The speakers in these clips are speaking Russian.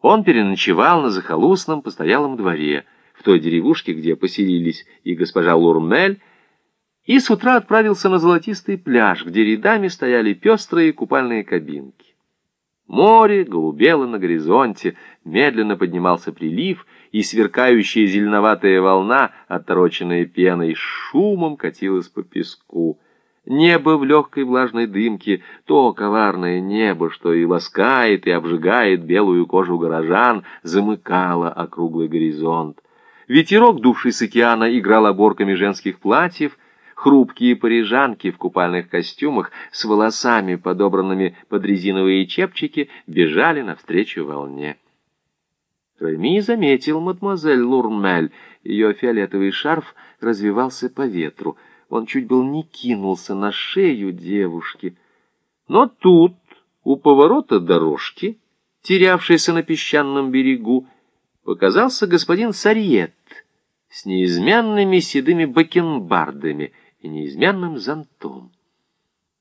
Он переночевал на захолустном постоялом дворе, в той деревушке, где поселились и госпожа Лурмель, и с утра отправился на золотистый пляж, где рядами стояли пестрые купальные кабинки. Море голубело на горизонте, медленно поднимался прилив, и сверкающая зеленоватая волна, отороченная пеной, шумом катилась по песку. Небо в легкой влажной дымке, то коварное небо, что и ласкает, и обжигает белую кожу горожан, замыкало округлый горизонт. Ветерок, дувший с океана, играл оборками женских платьев, хрупкие парижанки в купальных костюмах с волосами, подобранными под резиновые чепчики, бежали навстречу волне. Реми заметил мадемуазель Лурмель. Ее фиолетовый шарф развивался по ветру — он чуть был не кинулся на шею девушки. Но тут, у поворота дорожки, терявшейся на песчаном берегу, показался господин Сарьет с неизменными седыми бакенбардами и неизменным зонтом.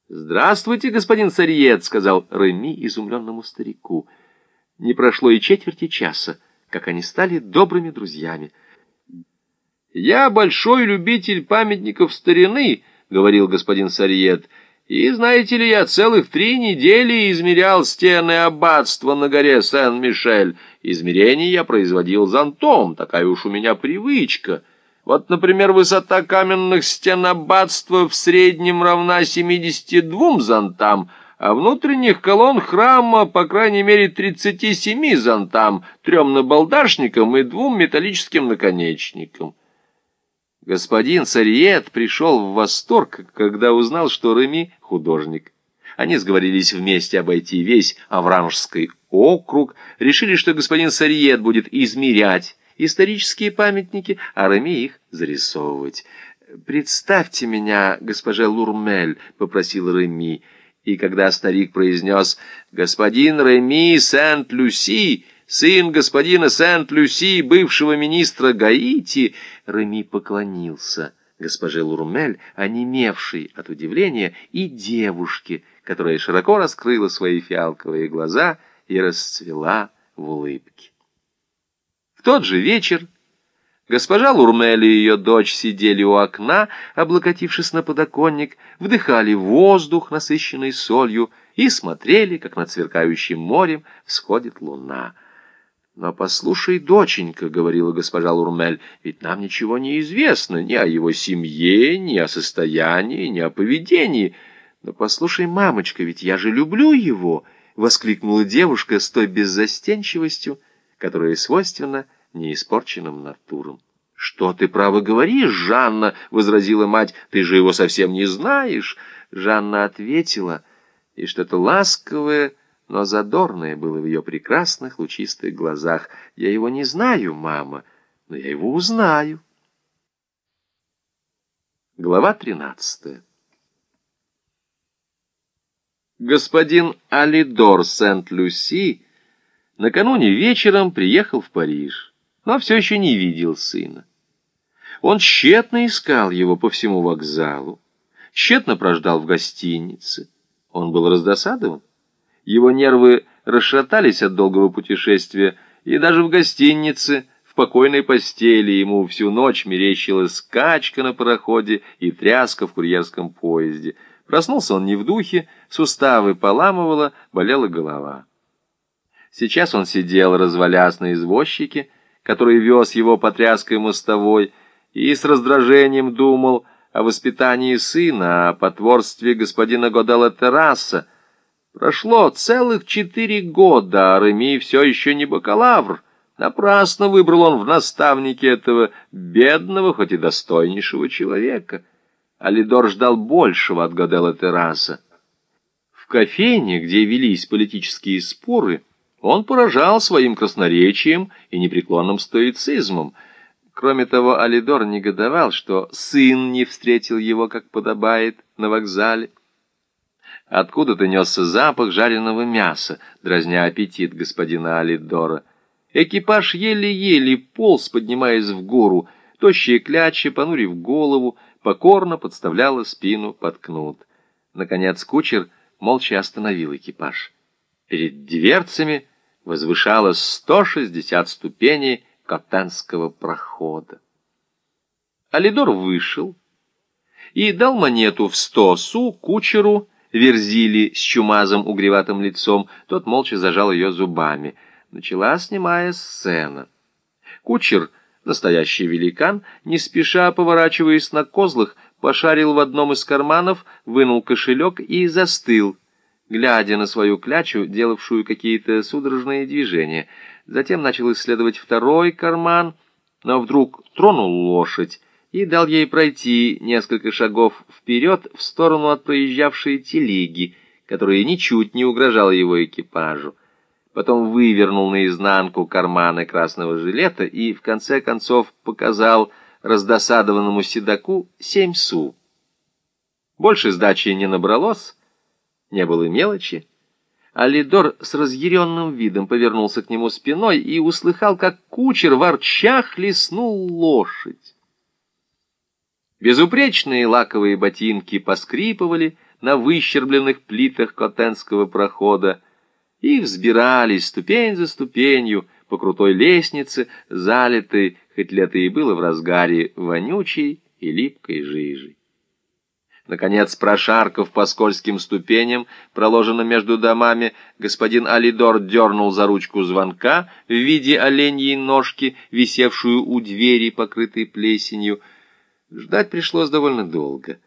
«Здравствуйте, господин Сарьет», — сказал Реми изумленному старику. Не прошло и четверти часа, как они стали добрыми друзьями — «Я большой любитель памятников старины», — говорил господин Сарьет, «и, знаете ли, я целых три недели измерял стены аббатства на горе Сен-Мишель. Измерения я производил зонтом, такая уж у меня привычка». Вот, например, высота каменных стен аббатства в среднем равна 72 зонтам, а внутренних колонн храма, по крайней мере, 37 зонтам, трем набалдашникам и двум металлическим наконечникам. Господин Сариет пришел в восторг, когда узнал, что Реми — художник. Они сговорились вместе обойти весь Авранжский округ, решили, что господин Сариет будет измерять исторические памятники, а Реми их зарисовывать. «Представьте меня, госпожа Лурмель», — попросил Реми, и когда старик произнес «Господин Реми Сент-Люси», сын господина Сент-Люси, бывшего министра Гаити, Реми поклонился госпоже Лурмель, онемевшей от удивления, и девушке, которая широко раскрыла свои фиалковые глаза и расцвела в улыбке. В тот же вечер госпожа Лурмель и ее дочь сидели у окна, облокотившись на подоконник, вдыхали воздух, насыщенный солью, и смотрели, как над сверкающим морем всходит луна — «Но послушай, доченька», — говорила госпожа Лурмель, — «ведь нам ничего не известно ни о его семье, ни о состоянии, ни о поведении». «Но послушай, мамочка, ведь я же люблю его», — воскликнула девушка с той беззастенчивостью, которая свойственна неиспорченным натурам. «Что ты, право, говоришь, Жанна?» — возразила мать. «Ты же его совсем не знаешь». Жанна ответила, и что-то ласковое но задорное было в ее прекрасных лучистых глазах. «Я его не знаю, мама, но я его узнаю». Глава тринадцатая Господин Алидор Сент-Люси накануне вечером приехал в Париж, но все еще не видел сына. Он тщетно искал его по всему вокзалу, тщетно прождал в гостинице. Он был раздосадован. Его нервы расшатались от долгого путешествия, и даже в гостинице, в покойной постели, ему всю ночь мерещилась скачка на пароходе и тряска в курьерском поезде. Проснулся он не в духе, суставы поламывало, болела голова. Сейчас он сидел, развалясь на извозчике, который вез его по тряской мостовой, и с раздражением думал о воспитании сына, о потворстве господина Годела Терраса, Прошло целых четыре года, а Реми все еще не бакалавр. Напрасно выбрал он в наставнике этого бедного, хоть и достойнейшего человека. Алидор ждал большего от Гадела Терраса. В кофейне, где велись политические споры, он поражал своим красноречием и непреклонным стоицизмом. Кроме того, Алидор негодовал, что сын не встретил его, как подобает, на вокзале. Откуда-то несся запах жареного мяса, дразня аппетит господина Алидора. Экипаж еле-еле полз, поднимаясь в гору. Тощие клячи, понурив голову, покорно подставляла спину под кнут. Наконец кучер молча остановил экипаж. Перед дверцами возвышалось 160 ступеней Котенского прохода. Алидор вышел и дал монету в сто су кучеру Верзили с чумазом угреватым лицом. Тот молча зажал ее зубами. Начала снимая сцена. Кучер, настоящий великан, не спеша поворачиваясь на козлах, пошарил в одном из карманов, вынул кошелек и застыл, глядя на свою клячу, делавшую какие-то судорожные движения. Затем начал исследовать второй карман, но вдруг тронул лошадь и дал ей пройти несколько шагов вперед в сторону от проезжавшей телеги, которая ничуть не угрожала его экипажу. Потом вывернул наизнанку карманы красного жилета и, в конце концов, показал раздосадованному седаку семь су. Больше сдачи не набралось, не было мелочи. Алидор с разъяренным видом повернулся к нему спиной и услыхал, как кучер ворча хлестнул лошадь. Безупречные лаковые ботинки поскрипывали на выщербленных плитах котенского прохода и взбирались ступень за ступенью по крутой лестнице, залитой, хоть лето и было в разгаре, вонючей и липкой жижей. Наконец, прошаркав по скользким ступеням, проложенным между домами, господин Алидор дернул за ручку звонка в виде оленьей ножки, висевшую у двери, покрытой плесенью. Ждать пришлось довольно долго.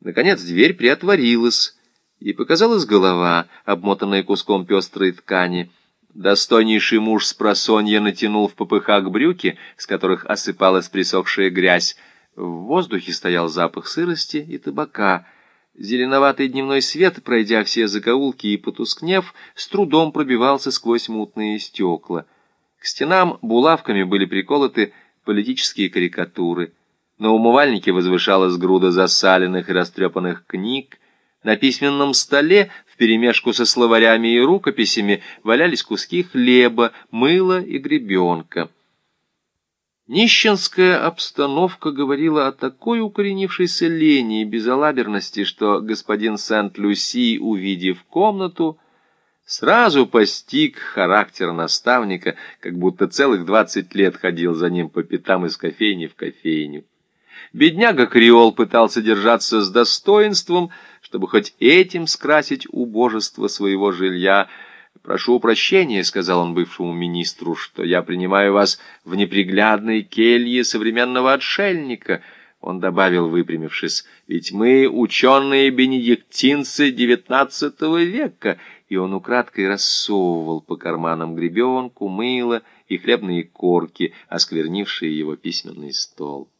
Наконец, дверь приотворилась, и показалась голова, обмотанная куском пестрой ткани. Достойнейший муж с просонья натянул в попыхах брюки, с которых осыпалась присохшая грязь, в воздухе стоял запах сырости и табака. Зеленоватый дневной свет, пройдя все закоулки и потускнев, с трудом пробивался сквозь мутные стекла. К стенам булавками были приколоты политические карикатуры. На умывальнике возвышалась груда засаленных и растрепанных книг. На письменном столе, вперемешку со словарями и рукописями, валялись куски хлеба, мыла и гребенка. Нищенская обстановка говорила о такой укоренившейся лени и безалаберности, что господин Сент-Люси, увидев комнату, сразу постиг характер наставника, как будто целых двадцать лет ходил за ним по пятам из кофейни в кофейню. Бедняга Креол пытался держаться с достоинством, чтобы хоть этим скрасить убожество своего жилья, «Прошу прощения», — сказал он бывшему министру, — «что я принимаю вас в неприглядной келье современного отшельника». Он добавил, выпрямившись, «Ведь мы ученые бенедиктинцы девятнадцатого века», и он украдкой рассовывал по карманам гребенку, мыло и хлебные корки, осквернившие его письменный стол.